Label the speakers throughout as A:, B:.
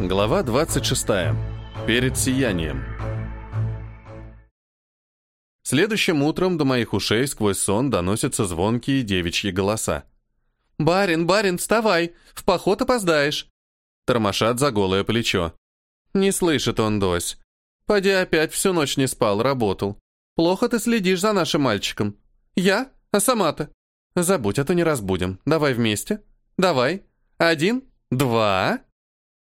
A: Глава 26. Перед сиянием. Следующим утром до моих ушей сквозь сон доносятся звонкие девичьи голоса. «Барин, барин, вставай! В поход опоздаешь!» Тормошат за голое плечо. Не слышит он дось. Поди опять всю ночь не спал, работал. Плохо ты следишь за нашим мальчиком. Я? А сама-то? Забудь, а то не разбудим. Давай вместе. Давай. Один, два,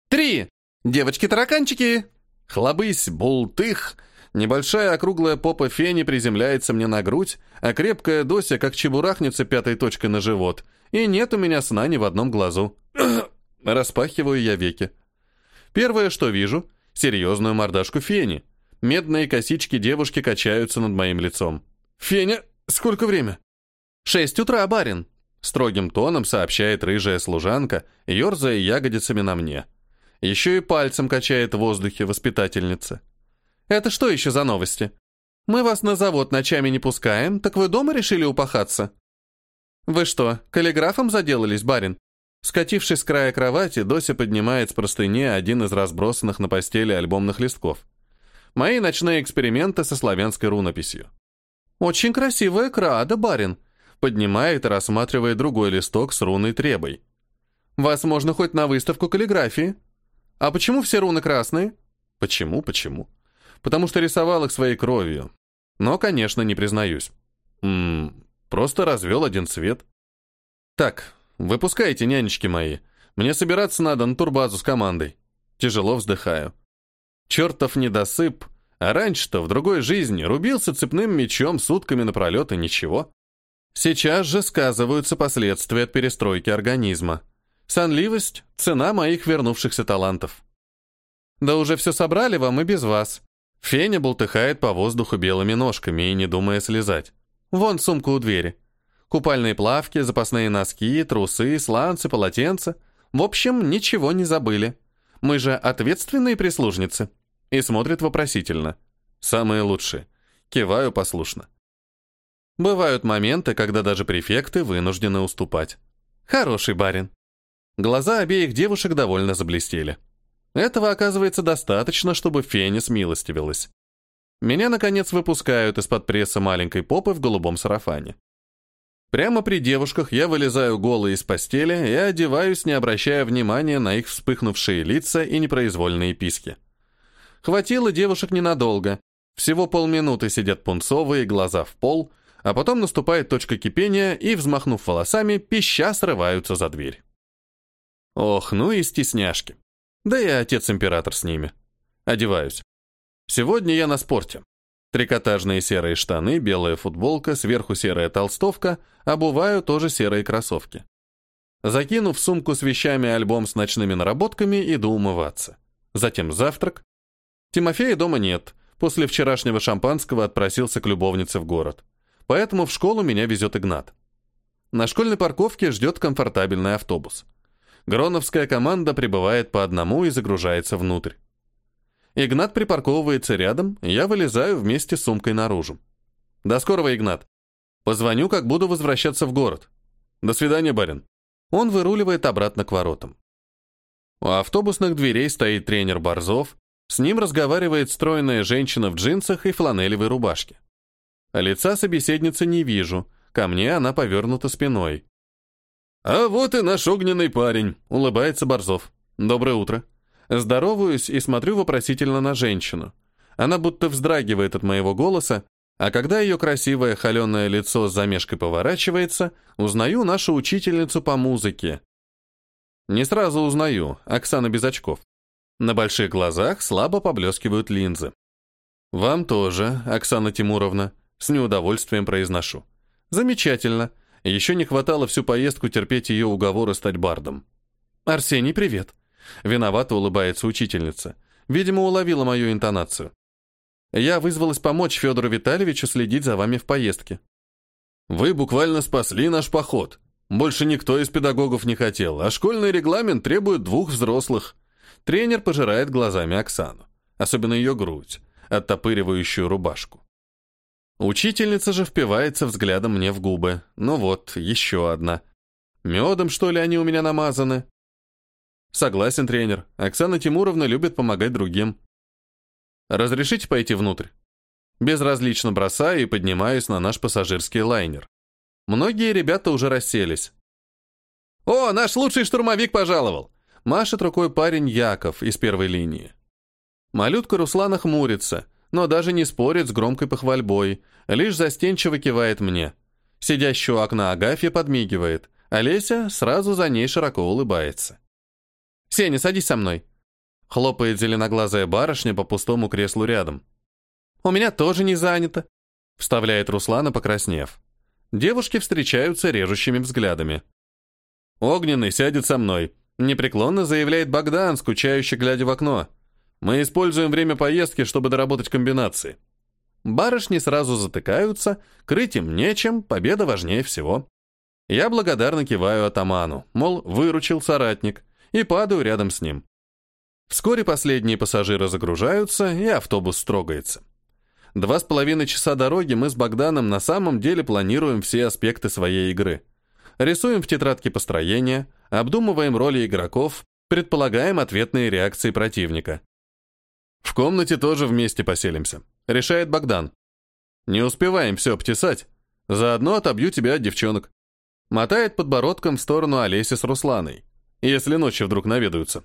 A: три. Девочки-тараканчики. Хлобысь, бултых. Небольшая округлая попа фени приземляется мне на грудь, а крепкая дося как чебурахнется пятой точкой на живот. И нет у меня сна ни в одном глазу. Распахиваю я веки. Первое, что вижу — серьезную мордашку фени. Медные косички девушки качаются над моим лицом. «Феня, сколько время?» «Шесть утра, барин», — строгим тоном сообщает рыжая служанка, ерзая ягодицами на мне. Еще и пальцем качает в воздухе воспитательница. «Это что еще за новости? Мы вас на завод ночами не пускаем, так вы дома решили упахаться?» «Вы что, каллиграфом заделались, барин?» Скатившись с края кровати, Дося поднимает с простыни один из разбросанных на постели альбомных листков. Мои ночные эксперименты со славянской рунописью. «Очень красивая крада, барин», поднимает и рассматривает другой листок с руной требой. «Вас можно хоть на выставку каллиграфии. А почему все руны красные?» «Почему, почему?» «Потому что рисовал их своей кровью. Но, конечно, не признаюсь. Ммм, просто развел один цвет. Так, выпускайте, нянечки мои. Мне собираться надо на турбазу с командой. Тяжело вздыхаю. Чертов недосып. А раньше-то, в другой жизни, рубился цепным мечом сутками напролет и ничего. Сейчас же сказываются последствия от перестройки организма. Сонливость — цена моих вернувшихся талантов. Да уже все собрали вам и без вас. Феня болтыхает по воздуху белыми ножками и не думая слезать. Вон сумка у двери. Купальные плавки, запасные носки, трусы, сланцы, полотенца. В общем, ничего не забыли. Мы же ответственные прислужницы. И смотрит вопросительно. Самые лучшие. Киваю послушно. Бывают моменты, когда даже префекты вынуждены уступать. Хороший барин. Глаза обеих девушек довольно заблестели. Этого оказывается достаточно, чтобы Фенис милостивилась. Меня, наконец, выпускают из-под пресса маленькой попы в голубом сарафане. Прямо при девушках я вылезаю голый из постели и одеваюсь, не обращая внимания на их вспыхнувшие лица и непроизвольные писки. Хватило девушек ненадолго. Всего полминуты сидят пунцовые, глаза в пол, а потом наступает точка кипения и, взмахнув волосами, пища срываются за дверь. Ох, ну и стесняшки. Да и отец-император с ними. Одеваюсь. Сегодня я на спорте. Трикотажные серые штаны, белая футболка, сверху серая толстовка, обуваю тоже серые кроссовки. Закинув в сумку с вещами альбом с ночными наработками, иду умываться. Затем завтрак. Тимофея дома нет. После вчерашнего шампанского отпросился к любовнице в город. Поэтому в школу меня везет Игнат. На школьной парковке ждет комфортабельный автобус. Гроновская команда прибывает по одному и загружается внутрь. Игнат припарковывается рядом, я вылезаю вместе с сумкой наружу. До скорого, Игнат. Позвоню, как буду возвращаться в город. До свидания, барин. Он выруливает обратно к воротам. У автобусных дверей стоит тренер Борзов, с ним разговаривает стройная женщина в джинсах и фланелевой рубашке. Лица собеседницы не вижу, ко мне она повернута спиной. «А вот и наш огненный парень», — улыбается Борзов. «Доброе утро». Здороваюсь и смотрю вопросительно на женщину. Она будто вздрагивает от моего голоса, а когда ее красивое холеное лицо с замешкой поворачивается, узнаю нашу учительницу по музыке. Не сразу узнаю, Оксана без очков. На больших глазах слабо поблескивают линзы. «Вам тоже, Оксана Тимуровна», — с неудовольствием произношу. «Замечательно. Еще не хватало всю поездку терпеть ее уговоры стать бардом». «Арсений, привет», Виновато улыбается учительница. Видимо, уловила мою интонацию. Я вызвалась помочь Федору Витальевичу следить за вами в поездке. Вы буквально спасли наш поход. Больше никто из педагогов не хотел, а школьный регламент требует двух взрослых. Тренер пожирает глазами Оксану, особенно ее грудь, оттопыривающую рубашку. Учительница же впивается взглядом мне в губы. Ну вот, еще одна. Медом, что ли, они у меня намазаны? Согласен, тренер. Оксана Тимуровна любит помогать другим. Разрешите пойти внутрь? Безразлично бросаю и поднимаюсь на наш пассажирский лайнер. Многие ребята уже расселись. «О, наш лучший штурмовик пожаловал!» Машет рукой парень Яков из первой линии. Малютка Руслана хмурится, но даже не спорит с громкой похвальбой, лишь застенчиво кивает мне. Сидящий у окна Агафья подмигивает, а сразу за ней широко улыбается. «Сеня, садись со мной!» Хлопает зеленоглазая барышня по пустому креслу рядом. «У меня тоже не занято», — вставляет Руслана, покраснев. Девушки встречаются режущими взглядами. «Огненный сядет со мной», — непреклонно заявляет Богдан, скучающе глядя в окно. «Мы используем время поездки, чтобы доработать комбинации». Барышни сразу затыкаются, крыть им нечем, победа важнее всего. Я благодарно киваю атаману, мол, выручил соратник, и падаю рядом с ним. Вскоре последние пассажиры загружаются, и автобус строгается. Два с половиной часа дороги мы с Богданом на самом деле планируем все аспекты своей игры. Рисуем в тетрадке построения, обдумываем роли игроков, предполагаем ответные реакции противника. В комнате тоже вместе поселимся, решает Богдан. Не успеваем все обтесать. Заодно отобью тебя от девчонок. Мотает подбородком в сторону Олеси с Русланой, если ночью вдруг наведаются.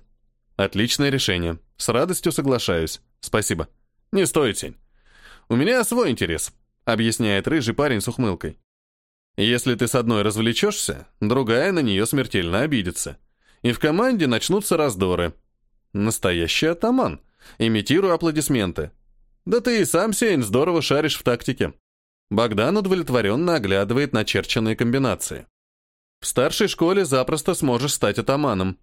A: Отличное решение. С радостью соглашаюсь. Спасибо. Не стоит, Сень. У меня свой интерес, объясняет рыжий парень с ухмылкой. Если ты с одной развлечешься, другая на нее смертельно обидится. И в команде начнутся раздоры. Настоящий атаман. Имитирую аплодисменты. Да ты и сам, Сень, здорово шаришь в тактике. Богдан удовлетворенно оглядывает начерченные комбинации. В старшей школе запросто сможешь стать атаманом.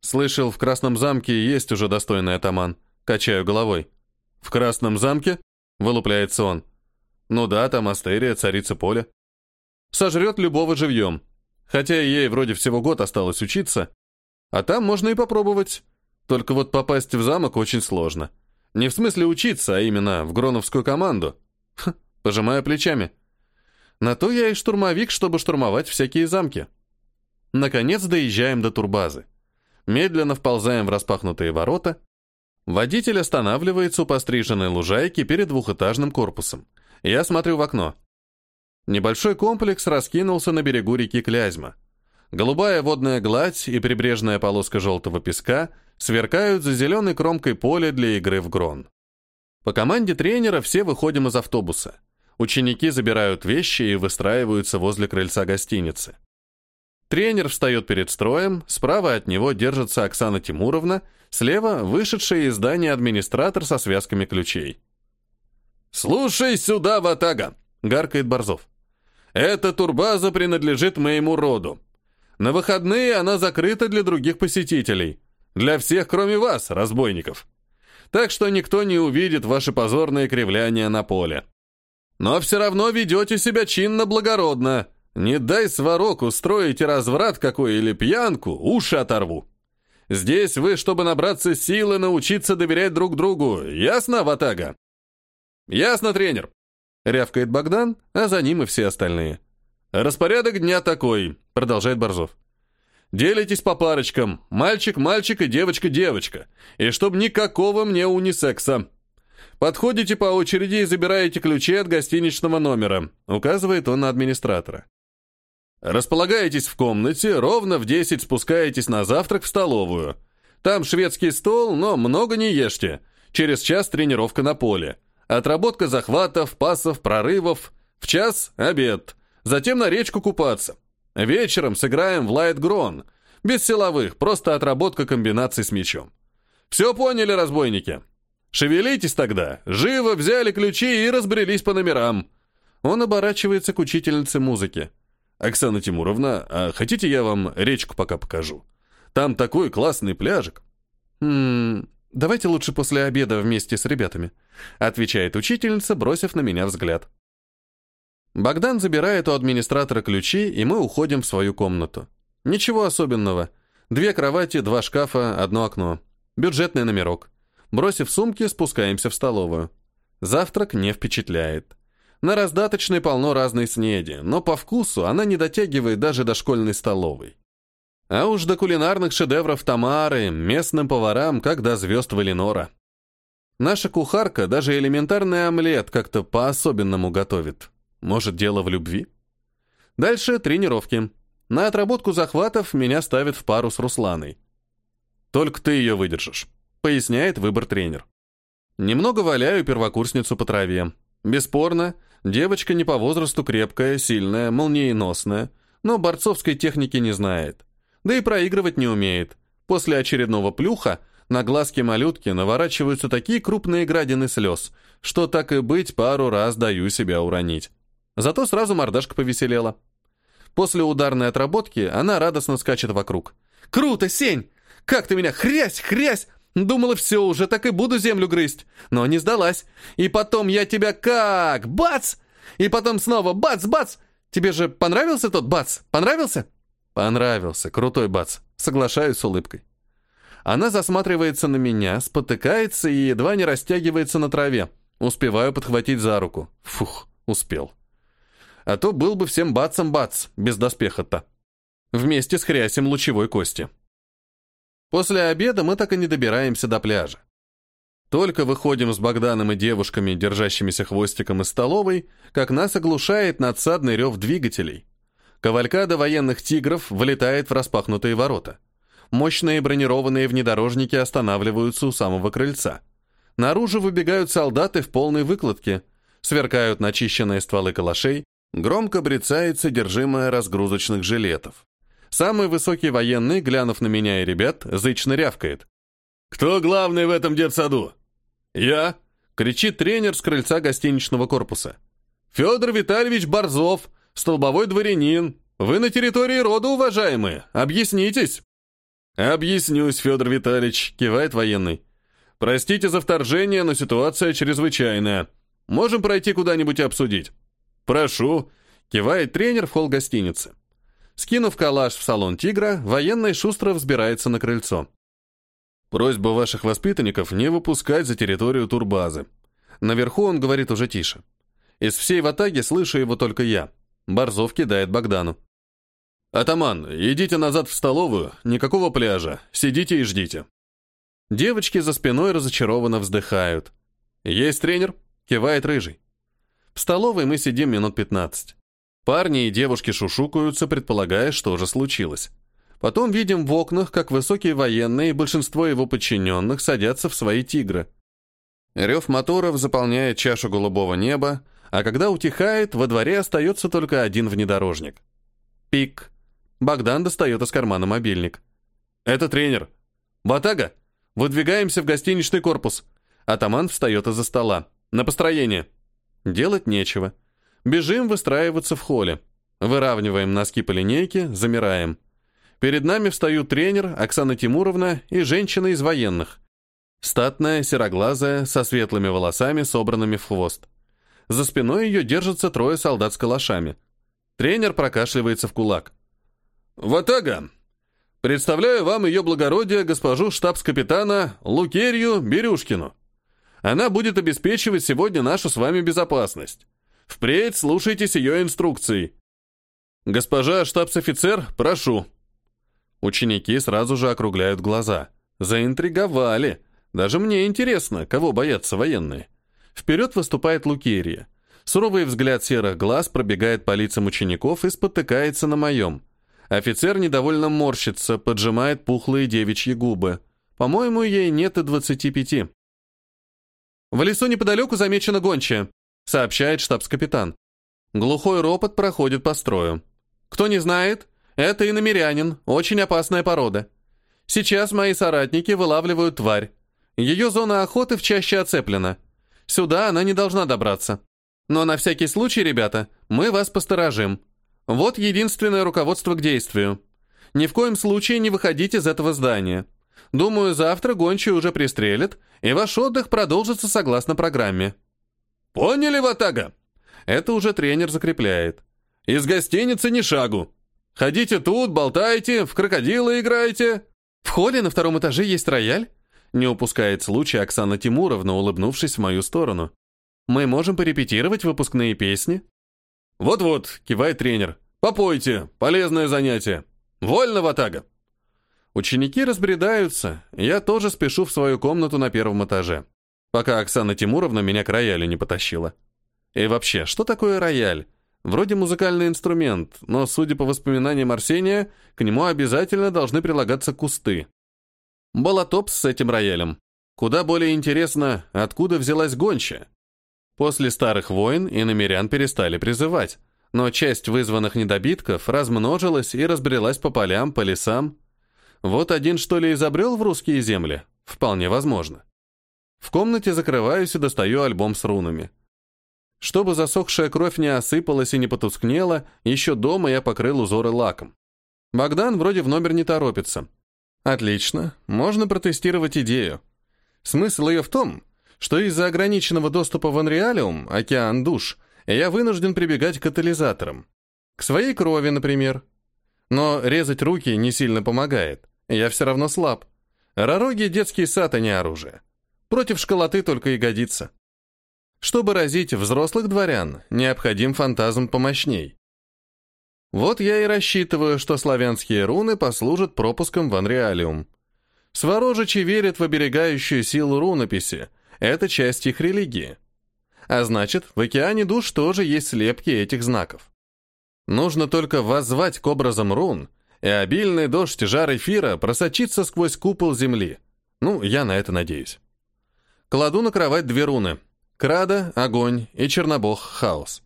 A: Слышал, в Красном замке есть уже достойный атаман. Качаю головой. В Красном замке? Вылупляется он. Ну да, там Астерия, царица поля. Сожрет любого живьем. Хотя ей вроде всего год осталось учиться. А там можно и попробовать. Только вот попасть в замок очень сложно. Не в смысле учиться, а именно в Гроновскую команду. Ха, пожимая плечами. На то я и штурмовик, чтобы штурмовать всякие замки. Наконец доезжаем до турбазы. Медленно вползаем в распахнутые ворота. Водитель останавливается у постриженной лужайки перед двухэтажным корпусом. Я смотрю в окно. Небольшой комплекс раскинулся на берегу реки Клязьма. Голубая водная гладь и прибрежная полоска желтого песка сверкают за зеленой кромкой поля для игры в грон. По команде тренера все выходим из автобуса. Ученики забирают вещи и выстраиваются возле крыльца гостиницы. Тренер встает перед строем, справа от него держится Оксана Тимуровна, слева вышедшая из здания администратор со связками ключей. «Слушай сюда, Ватага!» — гаркает Борзов. «Эта турбаза принадлежит моему роду. На выходные она закрыта для других посетителей. Для всех, кроме вас, разбойников. Так что никто не увидит ваши позорные кривляния на поле. Но все равно ведете себя чинно-благородно, не дай сварок устроите разврат какой или пьянку, уши оторву. Здесь вы, чтобы набраться силы, научиться доверять друг другу. Ясно, Ватага? Ясно, тренер. Рявкает Богдан, а за ним и все остальные. Распорядок дня такой, продолжает Борзов. Делитесь по парочкам. Мальчик, мальчик и девочка, девочка. И чтоб никакого мне унисекса. Подходите по очереди и забираете ключи от гостиничного номера, указывает он на администратора. Располагаетесь в комнате, ровно в 10 спускаетесь на завтрак в столовую. Там шведский стол, но много не ешьте. Через час тренировка на поле. Отработка захватов, пасов, прорывов. В час – обед. Затем на речку купаться. Вечером сыграем в лайт-грон. Без силовых, просто отработка комбинаций с мячом. Все поняли, разбойники? Шевелитесь тогда. Живо взяли ключи и разбрелись по номерам. Он оборачивается к учительнице музыки. «Оксана Тимуровна, а хотите я вам речку пока покажу? Там такой классный пляжик». «Ммм, давайте лучше после обеда вместе с ребятами», отвечает учительница, бросив на меня взгляд. Богдан забирает у администратора ключи, и мы уходим в свою комнату. Ничего особенного. Две кровати, два шкафа, одно окно. Бюджетный номерок. Бросив сумки, спускаемся в столовую. Завтрак не впечатляет. На раздаточной полно разной снеди, но по вкусу она не дотягивает даже до школьной столовой. А уж до кулинарных шедевров Тамары, местным поварам, как до звезд Валенора. Наша кухарка даже элементарный омлет как-то по-особенному готовит. Может, дело в любви? Дальше тренировки. На отработку захватов меня ставят в пару с Русланой. Только ты ее выдержишь, поясняет выбор тренер. Немного валяю первокурсницу по траве. Бесспорно, девочка не по возрасту крепкая, сильная, молниеносная, но борцовской техники не знает. Да и проигрывать не умеет. После очередного плюха на глазки малютки наворачиваются такие крупные градины слез, что так и быть пару раз даю себя уронить. Зато сразу мордашка повеселела. После ударной отработки она радостно скачет вокруг. «Круто, Сень! Как ты меня хрясь, хрясь! Думала, все, уже так и буду землю грызть. Но не сдалась. И потом я тебя как? Бац! И потом снова бац-бац! Тебе же понравился тот бац? Понравился?» «Понравился. Крутой бац». Соглашаюсь с улыбкой. Она засматривается на меня, спотыкается и едва не растягивается на траве. Успеваю подхватить за руку. Фух, успел. А то был бы всем бацом-бац, без доспеха-то. Вместе с хрясем лучевой кости. После обеда мы так и не добираемся до пляжа. Только выходим с Богданом и девушками, держащимися хвостиком из столовой, как нас оглушает надсадный рев двигателей. Кавалькада военных тигров влетает в распахнутые ворота. Мощные бронированные внедорожники останавливаются у самого крыльца. Наружу выбегают солдаты в полной выкладке, сверкают начищенные стволы калашей, громко брецает содержимое разгрузочных жилетов. Самый высокий военный, глянув на меня и ребят, зычно рявкает. «Кто главный в этом детсаду?» «Я!» — кричит тренер с крыльца гостиничного корпуса. «Федор Витальевич Борзов, столбовой дворянин. Вы на территории рода, уважаемые. Объяснитесь!» «Объяснюсь, Федор Витальевич», — кивает военный. «Простите за вторжение, но ситуация чрезвычайная. Можем пройти куда-нибудь обсудить?» «Прошу», — кивает тренер в холл гостиницы. Скинув калаш в салон «Тигра», военный шустро взбирается на крыльцо. Просьба ваших воспитанников не выпускать за территорию турбазы. Наверху он говорит уже тише. Из всей ватаги слышу его только я. Борзов кидает Богдану. «Атаман, идите назад в столовую, никакого пляжа, сидите и ждите». Девочки за спиной разочарованно вздыхают. «Есть тренер?» — кивает рыжий. В столовой мы сидим минут пятнадцать. Парни и девушки шушукаются, предполагая, что же случилось. Потом видим в окнах, как высокие военные и большинство его подчиненных садятся в свои «Тигры». Рев моторов заполняет чашу голубого неба, а когда утихает, во дворе остается только один внедорожник. Пик. Богдан достает из кармана мобильник. «Это тренер. Батага, выдвигаемся в гостиничный корпус». Атаман встает из-за стола. «На построение». Делать нечего. Бежим выстраиваться в холле. Выравниваем носки по линейке, замираем. Перед нами встают тренер, Оксана Тимуровна и женщина из военных. Статная, сероглазая, со светлыми волосами, собранными в хвост. За спиной ее держатся трое солдат с калашами. Тренер прокашливается в кулак. «Ватага! Представляю вам ее благородие, госпожу штабс-капитана Лукерью Берюшкину. Она будет обеспечивать сегодня нашу с вами безопасность. Впредь слушайтесь ее инструкций. Госпожа штабс-офицер, прошу. Ученики сразу же округляют глаза. Заинтриговали. Даже мне интересно, кого боятся военные. Вперед выступает Лукерия. Суровый взгляд серых глаз пробегает по лицам учеников и спотыкается на моем. Офицер недовольно морщится, поджимает пухлые девичьи губы. По-моему, ей нет и двадцати пяти. В лесу неподалеку замечена гончая сообщает штабс-капитан. Глухой ропот проходит по строю. Кто не знает, это иномерянин, очень опасная порода. Сейчас мои соратники вылавливают тварь. Ее зона охоты в чаще оцеплена. Сюда она не должна добраться. Но на всякий случай, ребята, мы вас посторожим. Вот единственное руководство к действию. Ни в коем случае не выходите из этого здания. Думаю, завтра гончие уже пристрелят, и ваш отдых продолжится согласно программе. «Поняли, Ватага?» Это уже тренер закрепляет. «Из гостиницы ни шагу. Ходите тут, болтайте, в крокодила играете». «В холле на втором этаже есть рояль?» Не упускает случая Оксана Тимуровна, улыбнувшись в мою сторону. «Мы можем порепетировать выпускные песни?» «Вот-вот», — кивает тренер. «Попойте, полезное занятие. Вольно, Ватага. Ученики разбредаются, я тоже спешу в свою комнату на первом этаже, пока Оксана Тимуровна меня к роялю не потащила. И вообще, что такое рояль? Вроде музыкальный инструмент, но, судя по воспоминаниям Арсения, к нему обязательно должны прилагаться кусты. Балатопс с этим роялем. Куда более интересно, откуда взялась гончая. После старых войн и намерян перестали призывать, но часть вызванных недобитков размножилась и разбрелась по полям, по лесам. Вот один, что ли, изобрел в русские земли? Вполне возможно. В комнате закрываюсь и достаю альбом с рунами. Чтобы засохшая кровь не осыпалась и не потускнела, еще дома я покрыл узоры лаком. Богдан вроде в номер не торопится. Отлично, можно протестировать идею. Смысл ее в том, что из-за ограниченного доступа в Анреалиум, океан душ, я вынужден прибегать к катализаторам. К своей крови, например. Но резать руки не сильно помогает. Я все равно слаб. Ророги — детский сад, а не оружие. Против школоты только и годится. Чтобы разить взрослых дворян, необходим фантазм помощней. Вот я и рассчитываю, что славянские руны послужат пропуском в Анреалиум. Сворожичи верят в оберегающую силу рунописи. Это часть их религии. А значит, в океане душ тоже есть слепки этих знаков. Нужно только воззвать к образам рун, и обильный дождь жар эфира просочится сквозь купол земли. Ну, я на это надеюсь. Кладу на кровать две руны. Крада, огонь и чернобог, хаос.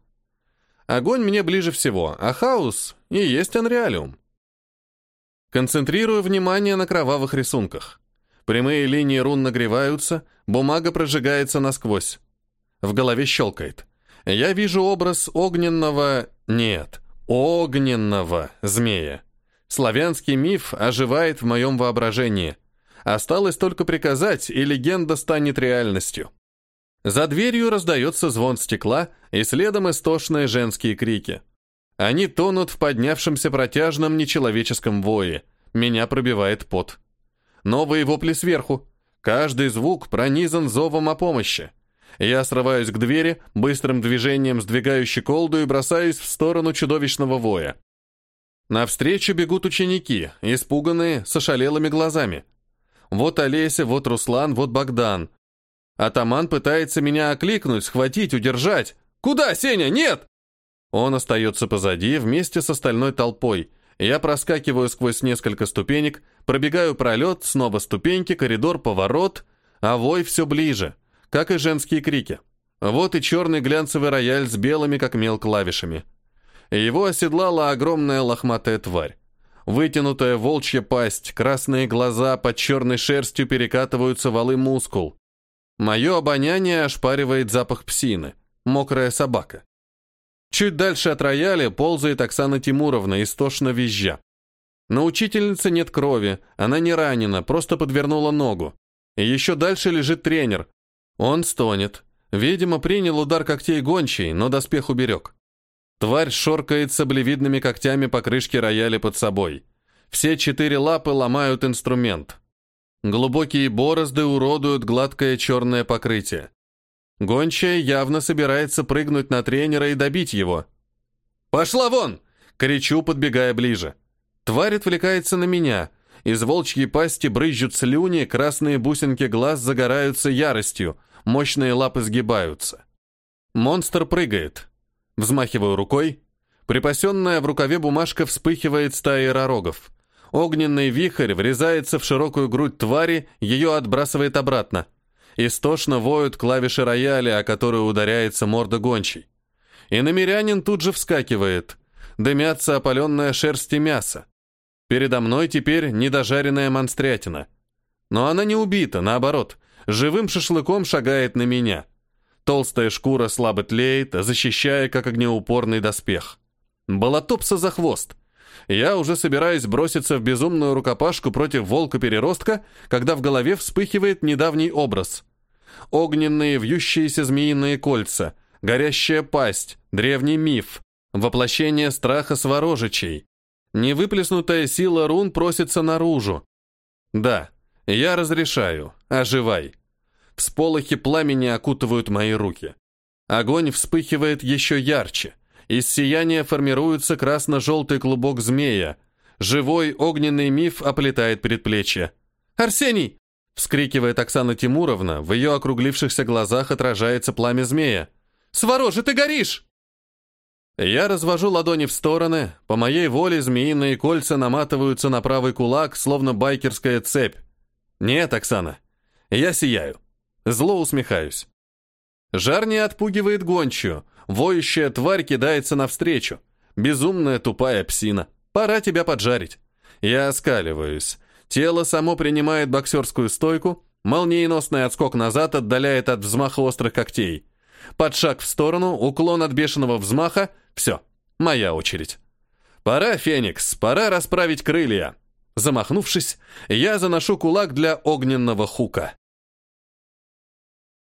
A: Огонь мне ближе всего, а хаос и есть анреалиум. Концентрирую внимание на кровавых рисунках. Прямые линии рун нагреваются, бумага прожигается насквозь. В голове щелкает. Я вижу образ огненного... Нет, огненного змея. Славянский миф оживает в моем воображении. Осталось только приказать, и легенда станет реальностью. За дверью раздается звон стекла, и следом истошные женские крики. Они тонут в поднявшемся протяжном нечеловеческом вое. Меня пробивает пот. Новые вопли сверху. Каждый звук пронизан зовом о помощи. Я срываюсь к двери, быстрым движением сдвигаю щеколду и бросаюсь в сторону чудовищного воя. Навстречу бегут ученики, испуганные, с ошалелыми глазами. Вот Олеся, вот Руслан, вот Богдан. Атаман пытается меня окликнуть, схватить, удержать. «Куда, Сеня? Нет!» Он остается позади, вместе с остальной толпой. Я проскакиваю сквозь несколько ступенек, пробегаю пролет, снова ступеньки, коридор, поворот, а вой все ближе, как и женские крики. Вот и черный глянцевый рояль с белыми, как мел, клавишами. Его оседлала огромная лохматая тварь. Вытянутая волчья пасть, красные глаза под черной шерстью перекатываются валы мускул. Мое обоняние ошпаривает запах псины. Мокрая собака. Чуть дальше от рояля ползает Оксана Тимуровна, истошно визжа. На учительнице нет крови, она не ранена, просто подвернула ногу. И еще дальше лежит тренер. Он стонет. Видимо, принял удар когтей гончей, но доспех уберег. Тварь шоркает саблевидными когтями по крышке рояля под собой. Все четыре лапы ломают инструмент. Глубокие борозды уродуют гладкое черное покрытие. Гончая явно собирается прыгнуть на тренера и добить его. «Пошла вон!» — кричу, подбегая ближе. Тварь отвлекается на меня. Из волчьей пасти брызжут слюни, красные бусинки глаз загораются яростью, мощные лапы сгибаются. Монстр прыгает. Взмахиваю рукой. Припасенная в рукаве бумажка вспыхивает стаей ророгов. Огненный вихрь врезается в широкую грудь твари, ее отбрасывает обратно. Истошно воют клавиши рояля, о которые ударяется морда гончей. И намерянин тут же вскакивает. Дымятся опаленная шерсть и мясо. Передо мной теперь недожаренная монстрятина. Но она не убита, наоборот. Живым шашлыком шагает на меня. Толстая шкура слабо тлеет, защищая, как огнеупорный доспех. Болотопса за хвост — я уже собираюсь броситься в безумную рукопашку против волка-переростка, когда в голове вспыхивает недавний образ. Огненные вьющиеся змеиные кольца, горящая пасть, древний миф, воплощение страха сворожичей. Невыплеснутая сила рун просится наружу. Да, я разрешаю, оживай. Всполохи пламени окутывают мои руки. Огонь вспыхивает еще ярче. Из сияния формируется красно-желтый клубок змея. Живой огненный миф оплетает предплечье. «Арсений!» — вскрикивает Оксана Тимуровна, в ее округлившихся глазах отражается пламя змея. «Сворожи, ты горишь!» Я развожу ладони в стороны, по моей воле змеиные кольца наматываются на правый кулак, словно байкерская цепь. Нет, Оксана, я сияю. Зло усмехаюсь. Жар не отпугивает гончую, воющая тварь кидается навстречу. Безумная тупая псина. Пора тебя поджарить. Я оскаливаюсь. Тело само принимает боксерскую стойку, молниеносный отскок назад отдаляет от взмаха острых когтей. Под шаг в сторону, уклон от бешеного взмаха. Все, моя очередь. Пора, Феникс, пора расправить крылья. Замахнувшись, я заношу кулак для огненного хука.